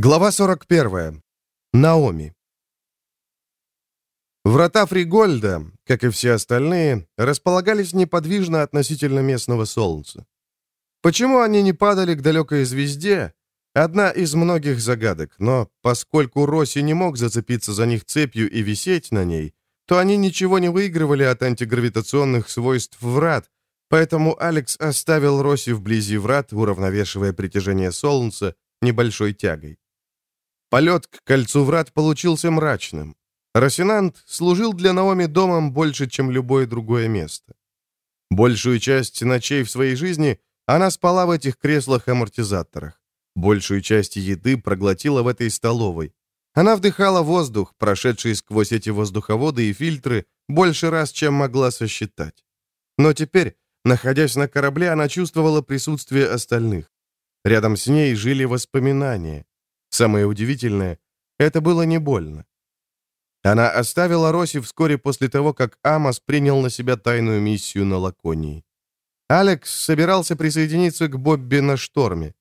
Глава 41. Наоми. Врата Фригольда, как и все остальные, располагались неподвижно относительно местного солнца. Почему они не падали к далекой звезде? Одна из многих загадок, но поскольку Росси не мог зацепиться за них цепью и висеть на ней, то они ничего не выигрывали от антигравитационных свойств врат, поэтому Алекс оставил Росси вблизи врат, уравновешивая притяжение солнца небольшой тягой. Полет к кольцу врат получился мрачным. Росинант служил для Наоми домом больше, чем любое другое место. Большую часть ночей в своей жизни она спала в этих креслах-амортизаторах. Большую часть еды проглотила в этой столовой. Она вдыхала воздух, прошедший сквозь эти воздуховоды и фильтры, больше раз, чем могла сосчитать. Но теперь, находясь на корабле, она чувствовала присутствие остальных. Рядом с ней жили воспоминания. Самое удивительное, это было не больно. Она оставила Роси вскоре после того, как Амос принял на себя тайную миссию на Лаконии. Алекс собирался присоединиться к Бобби на шторме.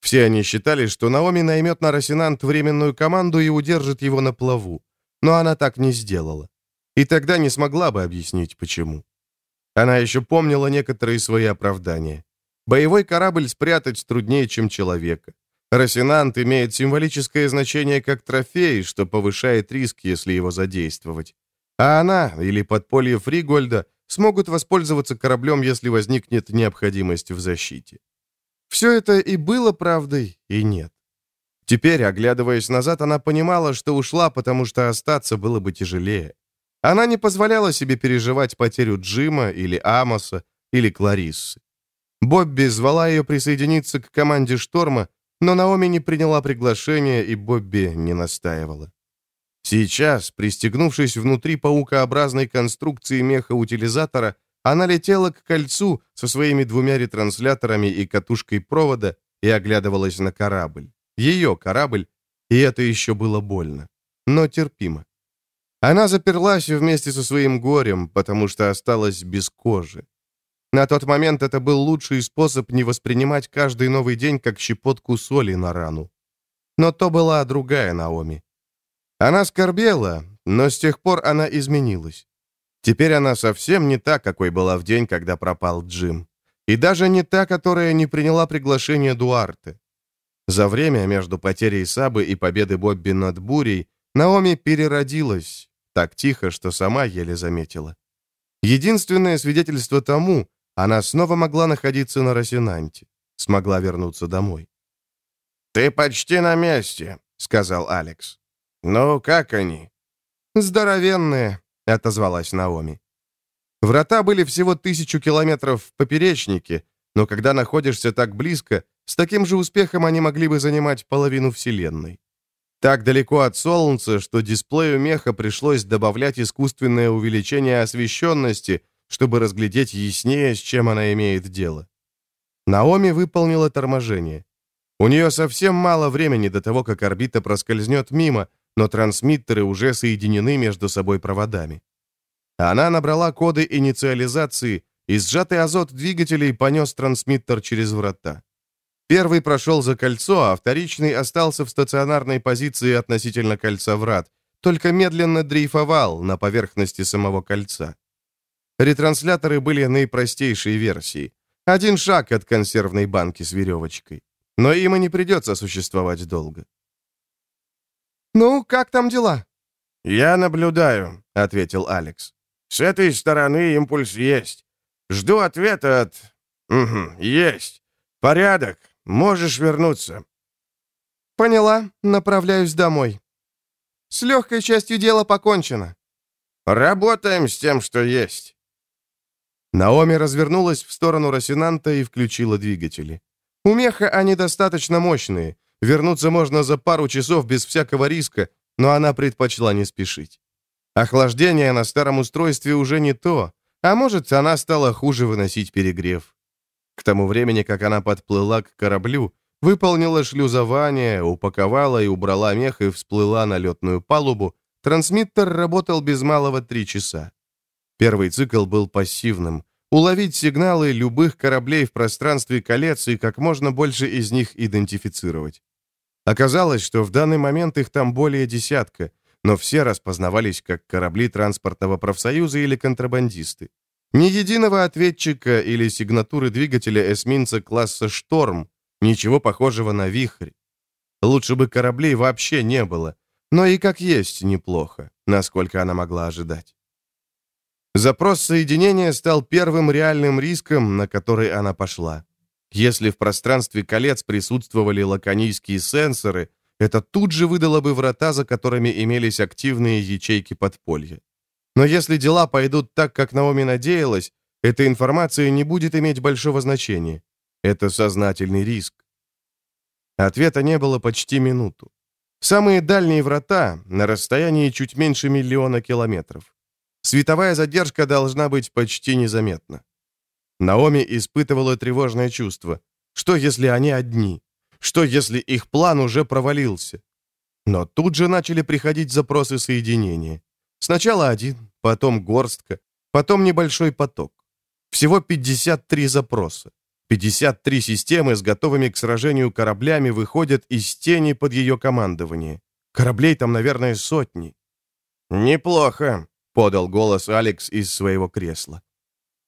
Все они считали, что Наоми наймет на Росинант временную команду и удержит его на плаву. Но она так не сделала. И тогда не смогла бы объяснить, почему. Она еще помнила некоторые свои оправдания. Боевой корабль спрятать труднее, чем человека. Росинант имеет символическое значение как трофей, что повышает риск, если его задействовать. А она или подполье Фригольда смогут воспользоваться кораблем, если возникнет необходимость в защите. Все это и было правдой, и нет. Теперь, оглядываясь назад, она понимала, что ушла, потому что остаться было бы тяжелее. Она не позволяла себе переживать потерю Джима или Амоса или Клариссы. Бобби звала ее присоединиться к команде «Шторма», но Наоми не приняла приглашение, и Бобби не настаивала. Сейчас, пристегнувшись внутри паукообразной конструкции меха-утилизатора, она летела к кольцу со своими двумя ретрансляторами и катушкой провода и оглядывалась на корабль. Ее корабль, и это еще было больно, но терпимо. Она заперлась вместе со своим горем, потому что осталась без кожи. На тот момент это был лучший способ не воспринимать каждый новый день как щепотку соли на рану. Но то была другая Наоми. Она скорбела, но с тех пор она изменилась. Теперь она совсем не та, какой была в день, когда пропал Джим. И даже не та, которая не приняла приглашение Дуарте. За время между потерей Сабы и победы Бобби над Бурей Наоми переродилась, так тихо, что сама еле заметила. Единственное свидетельство тому, она снова могла находиться на Росинанте, смогла вернуться домой. «Ты почти на месте», — сказал Алекс. «Ну, как они?» «Здоровенные», — отозвалась Наоми. Врата были всего тысячу километров в поперечнике, но когда находишься так близко, с таким же успехом они могли бы занимать половину Вселенной. Так далеко от Солнца, что дисплею меха пришлось добавлять искусственное увеличение освещенности — чтобы разглядеть яснее, с чем она имеет дело. Наоми выполнила торможение. У нее совсем мало времени до того, как орбита проскользнет мимо, но трансмиттеры уже соединены между собой проводами. Она набрала коды инициализации, и сжатый азот двигателей понес трансмиттер через врата. Первый прошел за кольцо, а вторичный остался в стационарной позиции относительно кольца врат, только медленно дрейфовал на поверхности самого кольца. Ретрансляторы были наипростейшей версии. Один шаг от консервной банки с веревочкой. Но им и не придется существовать долго. «Ну, как там дела?» «Я наблюдаю», — ответил Алекс. «С этой стороны импульс есть. Жду ответа от... Угу, есть. Порядок. Можешь вернуться». «Поняла. Направляюсь домой. С легкой частью дела покончено». «Работаем с тем, что есть». Наоми развернулась в сторону Росинанта и включила двигатели. У меха они достаточно мощные. Вернуться можно за пару часов без всякого риска, но она предпочла не спешить. Охлаждение на старом устройстве уже не то, а может, она стала хуже выносить перегрев. К тому времени, как она подплыла к кораблю, выполнила шлюзование, упаковала и убрала мех и всплыла на летную палубу, трансмиттер работал без малого три часа. Первый цикл был пассивным. Уловить сигналы любых кораблей в пространстве колец и как можно больше из них идентифицировать. Оказалось, что в данный момент их там более десятка, но все распознавались как корабли транспортного профсоюза или контрабандисты. Ни единого ответчика или сигнатуры двигателя эсминца класса «Шторм», ничего похожего на «Вихрь». Лучше бы кораблей вообще не было, но и как есть неплохо, насколько она могла ожидать. Запрос соединения стал первым реальным риском, на который она пошла. Если в пространстве колец присутствовали лаконийские сенсоры, это тут же выдало бы врата, за которыми имелись активные ячейки подполья. Но если дела пойдут так, как Наоми надеялась, эта информация не будет иметь большого значения. Это сознательный риск. Ответа не было почти минуту. Самые дальние врата на расстоянии чуть меньше миллиона километров. Световая задержка должна быть почти незаметна. Наоми испытывала тревожное чувство. Что, если они одни? Что, если их план уже провалился? Но тут же начали приходить запросы соединения. Сначала один, потом горстка, потом небольшой поток. Всего 53 запроса. 53 системы с готовыми к сражению кораблями выходят из тени под ее командование. Кораблей там, наверное, сотни. «Неплохо», — подал голос Алекс из своего кресла.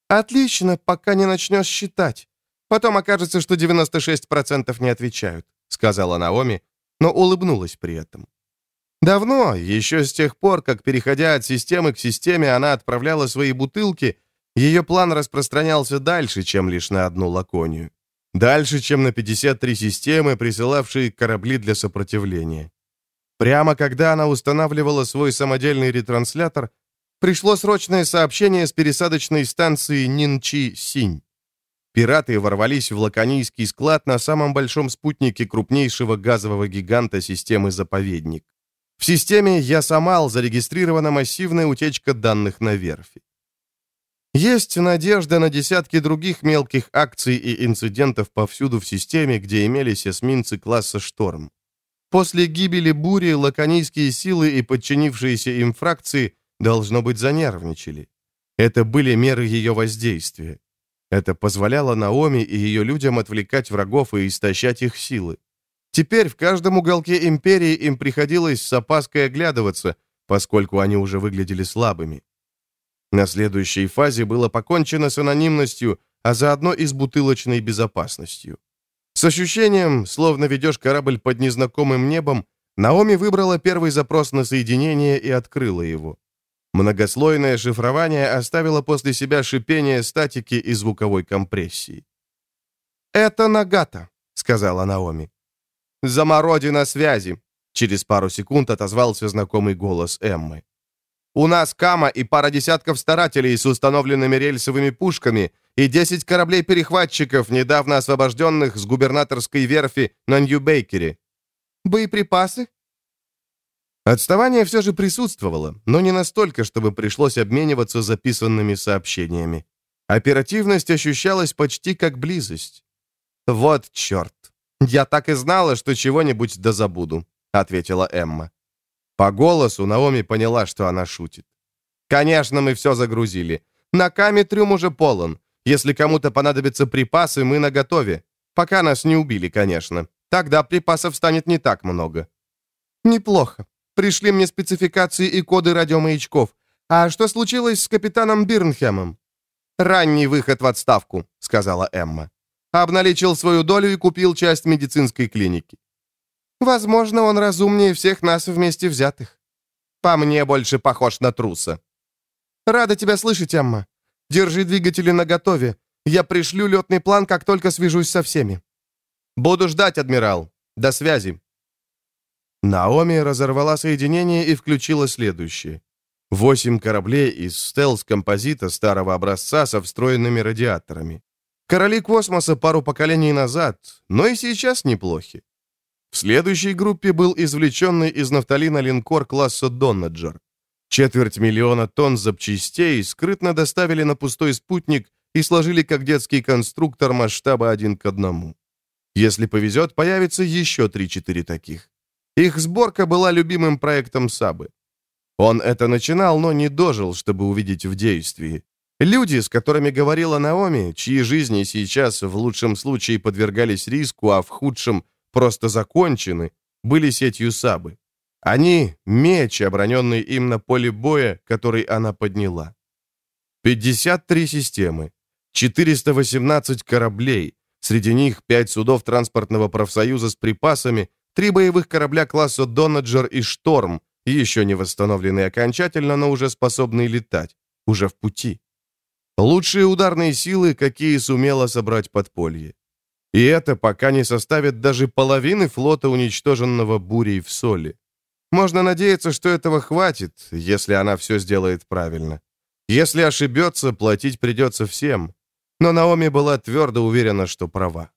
«Отлично, пока не начнешь считать. Потом окажется, что 96% не отвечают», — сказала Наоми, но улыбнулась при этом. Давно, еще с тех пор, как, переходя от системы к системе, она отправляла свои бутылки, ее план распространялся дальше, чем лишь на одну лаконию. Дальше, чем на 53 системы, присылавшие корабли для сопротивления. Прямо когда она устанавливала свой самодельный ретранслятор, пришло срочное сообщение с пересадочной станции Нинчи-Синь. Пираты ворвались в лаконийский склад на самом большом спутнике крупнейшего газового гиганта системы «Заповедник». В системе Ясамал зарегистрирована массивная утечка данных на верфи. Есть надежда на десятки других мелких акций и инцидентов повсюду в системе, где имелись эсминцы класса «Шторм». После гибели бури лаконийские силы и подчинившиеся им фракции должно быть, занервничали. Это были меры ее воздействия. Это позволяло Наоми и ее людям отвлекать врагов и истощать их силы. Теперь в каждом уголке империи им приходилось с опаской оглядываться, поскольку они уже выглядели слабыми. На следующей фазе было покончено с анонимностью, а заодно и с бутылочной безопасностью. С ощущением, словно ведешь корабль под незнакомым небом, Наоми выбрала первый запрос на соединение и открыла его. Многослойное шифрование оставило после себя шипение статики и звуковой компрессии. «Это Нагата», — сказала Наоми. «Замороди на связи», — через пару секунд отозвался знакомый голос Эммы. «У нас Кама и пара десятков старателей с установленными рельсовыми пушками и 10 кораблей-перехватчиков, недавно освобожденных с губернаторской верфи на Нью-Бейкере». «Боеприпасы?» Отставание все же присутствовало, но не настолько, чтобы пришлось обмениваться записанными сообщениями. Оперативность ощущалась почти как близость. «Вот черт! Я так и знала, что чего-нибудь да забуду», — ответила Эмма. По голосу Наоми поняла, что она шутит. «Конечно, мы все загрузили. На каме трюм уже полон. Если кому-то понадобятся припасы, мы наготове. Пока нас не убили, конечно. Тогда припасов станет не так много». «Неплохо», Пришли мне спецификации и коды радиомаячков. А что случилось с капитаном Бирнхемом?» «Ранний выход в отставку», — сказала Эмма. «Обналичил свою долю и купил часть медицинской клиники». «Возможно, он разумнее всех нас вместе взятых. По мне больше похож на труса». «Рада тебя слышать, Эмма. Держи двигатели наготове. Я пришлю летный план, как только свяжусь со всеми». «Буду ждать, адмирал. До связи». Наоми разорвала соединение и включила следующее. Восемь кораблей из стелс-композита старого образца со встроенными радиаторами. Короли космоса пару поколений назад, но и сейчас неплохи. В следующей группе был извлеченный из нафталина линкор класса «Доннаджер». Четверть миллиона тонн запчастей скрытно доставили на пустой спутник и сложили как детский конструктор масштаба один к одному. Если повезет, появится еще 3-4 таких. Их сборка была любимым проектом Сабы. Он это начинал, но не дожил, чтобы увидеть в действии. Люди, с которыми говорила Наоми, чьи жизни сейчас в лучшем случае подвергались риску, а в худшем просто закончены, были сетью Сабы. Они — меч, оброненный им на поле боя, который она подняла. 53 системы, 418 кораблей, среди них 5 судов транспортного профсоюза с припасами, три боевых корабля класса «Донаджер» и «Шторм», еще не восстановленные окончательно, но уже способные летать, уже в пути. Лучшие ударные силы, какие сумело собрать подполье. И это пока не составит даже половины флота, уничтоженного бурей в соли. Можно надеяться, что этого хватит, если она все сделает правильно. Если ошибется, платить придется всем. Но Наоми была твердо уверена, что права.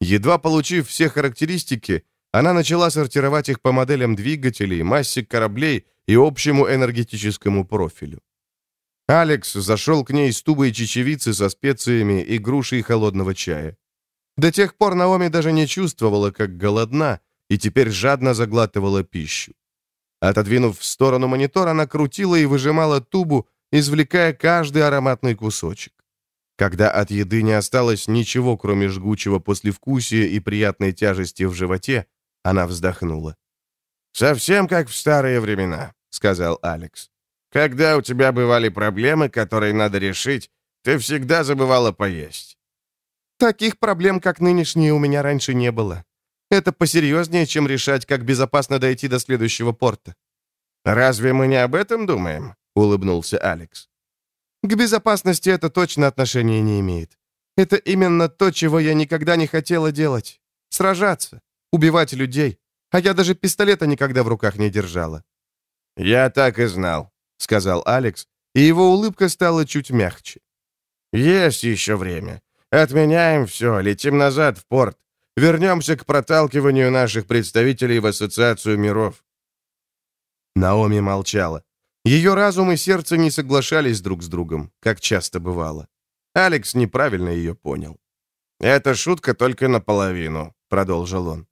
Едва получив все характеристики, она начала сортировать их по моделям двигателей, массе кораблей и общему энергетическому профилю. Алекс зашел к ней с тубой чечевицы со специями и грушей холодного чая. До тех пор Наоми даже не чувствовала, как голодна, и теперь жадно заглатывала пищу. Отодвинув в сторону монитор, она крутила и выжимала тубу, извлекая каждый ароматный кусочек. Когда от еды не осталось ничего, кроме жгучего послевкусия и приятной тяжести в животе, она вздохнула. «Совсем как в старые времена», — сказал Алекс. «Когда у тебя бывали проблемы, которые надо решить, ты всегда забывала поесть». «Таких проблем, как нынешние, у меня раньше не было. Это посерьезнее, чем решать, как безопасно дойти до следующего порта». «Разве мы не об этом думаем?» — улыбнулся Алекс. «К безопасности это точно отношения не имеет. Это именно то, чего я никогда не хотела делать. Сражаться убивать людей. А я даже пистолета никогда в руках не держала». «Я так и знал», — сказал Алекс, и его улыбка стала чуть мягче. «Есть еще время. Отменяем все, летим назад в порт. Вернемся к проталкиванию наших представителей в Ассоциацию миров». Наоми молчала. Ее разум и сердце не соглашались друг с другом, как часто бывало. Алекс неправильно ее понял. «Это шутка только наполовину», — продолжил он.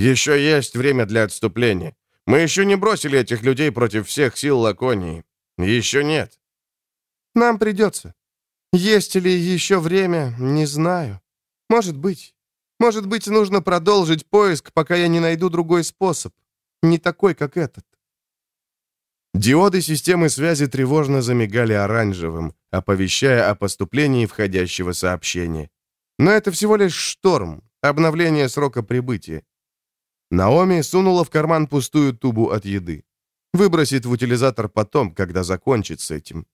Еще есть время для отступления. Мы еще не бросили этих людей против всех сил Лаконии. Еще нет. Нам придется. Есть ли еще время, не знаю. Может быть. Может быть, нужно продолжить поиск, пока я не найду другой способ. Не такой, как этот. Диоды системы связи тревожно замигали оранжевым, оповещая о поступлении входящего сообщения. Но это всего лишь шторм, обновление срока прибытия. Наоми сунула в карман пустую тубу от еды. Выбросит в утилизатор потом, когда закончит с этим.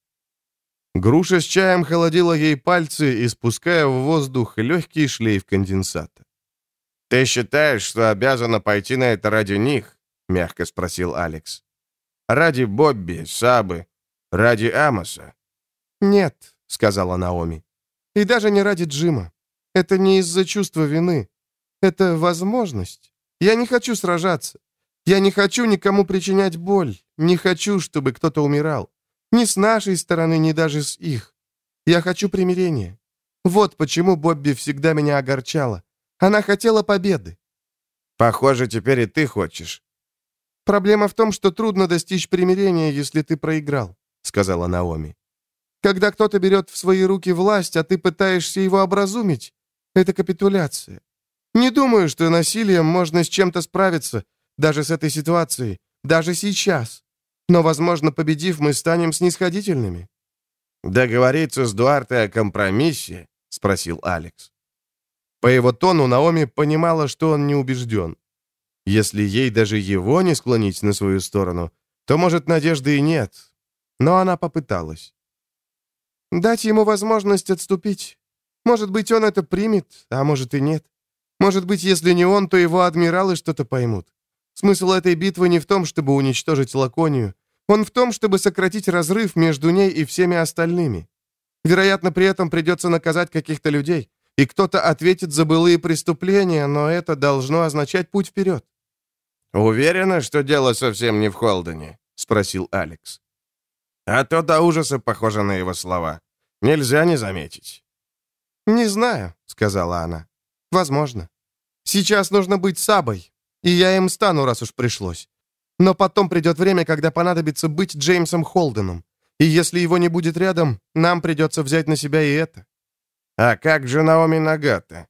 Груша с чаем холодила ей пальцы, испуская в воздух легкий шлейф конденсата. «Ты считаешь, что обязана пойти на это ради них?» — мягко спросил Алекс. «Ради Бобби, Сабы, ради Амоса?» «Нет», — сказала Наоми. «И даже не ради Джима. Это не из-за чувства вины. Это возможность. Я не хочу сражаться. Я не хочу никому причинять боль. Не хочу, чтобы кто-то умирал. Ни с нашей стороны, ни даже с их. Я хочу примирения. Вот почему Бобби всегда меня огорчала. Она хотела победы. Похоже, теперь и ты хочешь. Проблема в том, что трудно достичь примирения, если ты проиграл, сказала Наоми. Когда кто-то берет в свои руки власть, а ты пытаешься его образумить, это капитуляция. Не думаю, что насилием можно с чем-то справиться, даже с этой ситуацией, даже сейчас. Но, возможно, победив, мы станем снисходительными». «Договориться с Дуарте о компромиссе?» — спросил Алекс. По его тону Наоми понимала, что он не убежден. Если ей даже его не склонить на свою сторону, то, может, надежды и нет. Но она попыталась. «Дать ему возможность отступить. Может быть, он это примет, а может и нет. Может быть, если не он, то его адмиралы что-то поймут. Смысл этой битвы не в том, чтобы уничтожить Лаконию. Он в том, чтобы сократить разрыв между ней и всеми остальными. Вероятно, при этом придется наказать каких-то людей, и кто-то ответит за былые преступления, но это должно означать путь вперед. «Уверена, что дело совсем не в Холдене?» — спросил Алекс. А то до ужаса похоже на его слова. Нельзя не заметить. «Не знаю», — сказала она. Возможно. Сейчас нужно быть Сабой, и я им стану, раз уж пришлось. Но потом придет время, когда понадобится быть Джеймсом Холденом. И если его не будет рядом, нам придется взять на себя и это. А как же Наоми Нагата?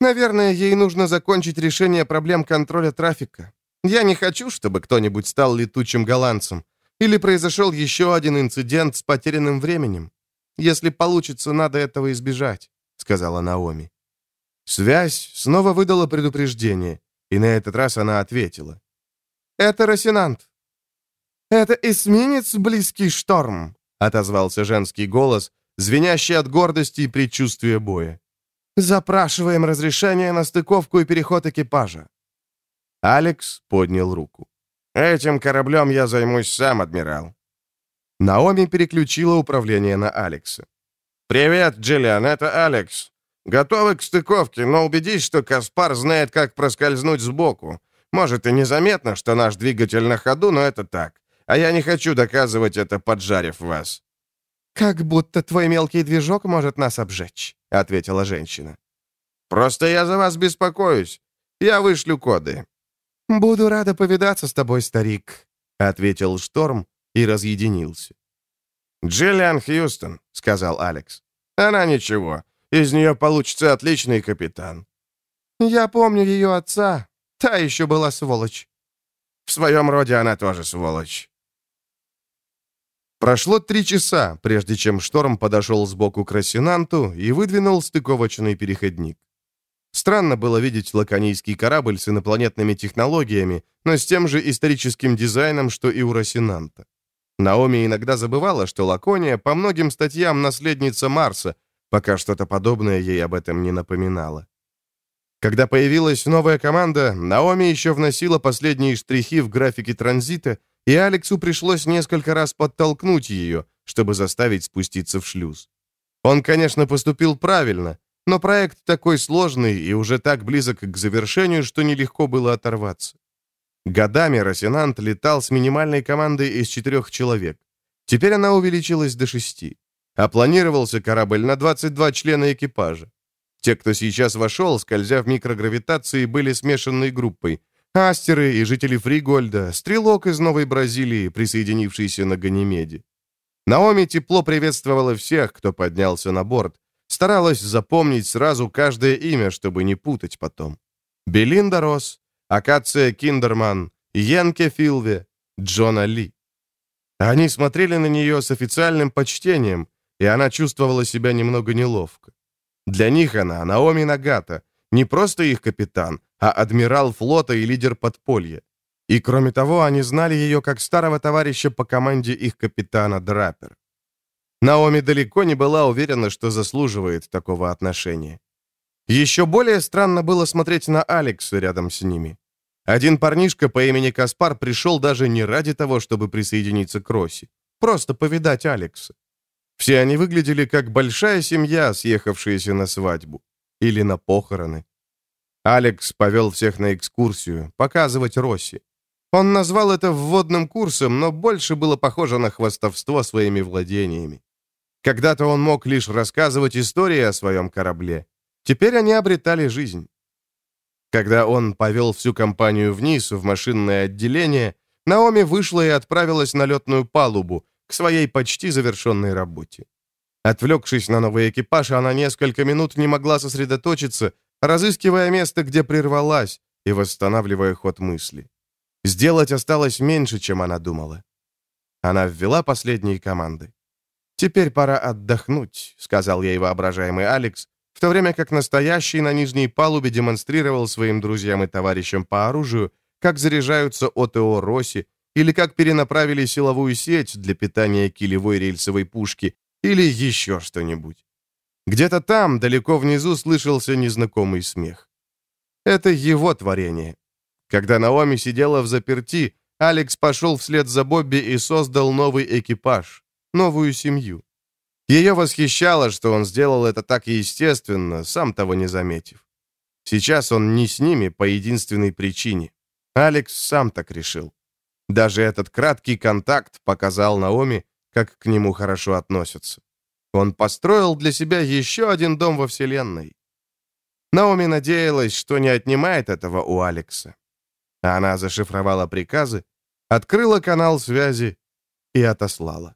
Наверное, ей нужно закончить решение проблем контроля трафика. Я не хочу, чтобы кто-нибудь стал летучим голландцем. Или произошел еще один инцидент с потерянным временем. Если получится, надо этого избежать», — сказала Наоми. Связь снова выдала предупреждение, и на этот раз она ответила. «Это Росинант». «Это эсминец «Близкий шторм», — отозвался женский голос, звенящий от гордости и предчувствия боя. «Запрашиваем разрешение на стыковку и переход экипажа». Алекс поднял руку. «Этим кораблем я займусь сам, адмирал». Наоми переключила управление на Алекса. «Привет, Джиллиан, это Алекс. Готовы к стыковке, но убедись, что Каспар знает, как проскользнуть сбоку. Может, и незаметно, что наш двигатель на ходу, но это так. А я не хочу доказывать это, поджарив вас». «Как будто твой мелкий движок может нас обжечь», — ответила женщина. «Просто я за вас беспокоюсь. Я вышлю коды». «Буду рада повидаться с тобой, старик», — ответил Шторм и разъединился. «Джиллиан Хьюстон», — сказал Алекс. «Она ничего. Из нее получится отличный капитан». «Я помню ее отца. Та еще была сволочь». «В своем роде она тоже сволочь». Прошло три часа, прежде чем шторм подошел сбоку к Рассенанту и выдвинул стыковочный переходник. Странно было видеть лаконийский корабль с инопланетными технологиями, но с тем же историческим дизайном, что и у Рассенанта. Наоми иногда забывала, что Лакония по многим статьям наследница Марса, пока что-то подобное ей об этом не напоминало. Когда появилась новая команда, Наоми еще вносила последние штрихи в графике транзита, и Алексу пришлось несколько раз подтолкнуть ее, чтобы заставить спуститься в шлюз. Он, конечно, поступил правильно, но проект такой сложный и уже так близок к завершению, что нелегко было оторваться. Годами Росинант летал с минимальной командой из четырех человек. Теперь она увеличилась до шести а планировался корабль на 22 члена экипажа. Те, кто сейчас вошел, скользя в микрогравитации, были смешанной группой. Астеры и жители Фригольда, стрелок из Новой Бразилии, присоединившийся на Ганимеде. Наоми тепло приветствовала всех, кто поднялся на борт, старалась запомнить сразу каждое имя, чтобы не путать потом. Белинда Росс, Акация Киндерман, Йенке Филве, Джона Ли. Они смотрели на нее с официальным почтением, и она чувствовала себя немного неловко. Для них она, Наоми Нагата, не просто их капитан, а адмирал флота и лидер подполья. И кроме того, они знали ее как старого товарища по команде их капитана Драпер. Наоми далеко не была уверена, что заслуживает такого отношения. Еще более странно было смотреть на Алекса рядом с ними. Один парнишка по имени Каспар пришел даже не ради того, чтобы присоединиться к Росси, просто повидать Алекса. Все они выглядели как большая семья, съехавшаяся на свадьбу или на похороны. Алекс повел всех на экскурсию, показывать Росси. Он назвал это вводным курсом, но больше было похоже на хвастовство своими владениями. Когда-то он мог лишь рассказывать истории о своем корабле. Теперь они обретали жизнь. Когда он повел всю компанию вниз, в машинное отделение, Наоми вышла и отправилась на летную палубу, своей почти завершенной работе. Отвлекшись на новый экипаж, она несколько минут не могла сосредоточиться, разыскивая место, где прервалась, и восстанавливая ход мысли. Сделать осталось меньше, чем она думала. Она ввела последние команды. «Теперь пора отдохнуть», — сказал ей воображаемый Алекс, в то время как настоящий на нижней палубе демонстрировал своим друзьям и товарищам по оружию, как заряжаются ОТО «Росси», или как перенаправили силовую сеть для питания килевой рельсовой пушки, или еще что-нибудь. Где-то там, далеко внизу, слышался незнакомый смех. Это его творение. Когда Наоми сидела в заперти, Алекс пошел вслед за Бобби и создал новый экипаж, новую семью. Ее восхищало, что он сделал это так естественно, сам того не заметив. Сейчас он не с ними по единственной причине. Алекс сам так решил. Даже этот краткий контакт показал Наоми, как к нему хорошо относятся. Он построил для себя еще один дом во Вселенной. Наоми надеялась, что не отнимает этого у Алекса. Она зашифровала приказы, открыла канал связи и отослала.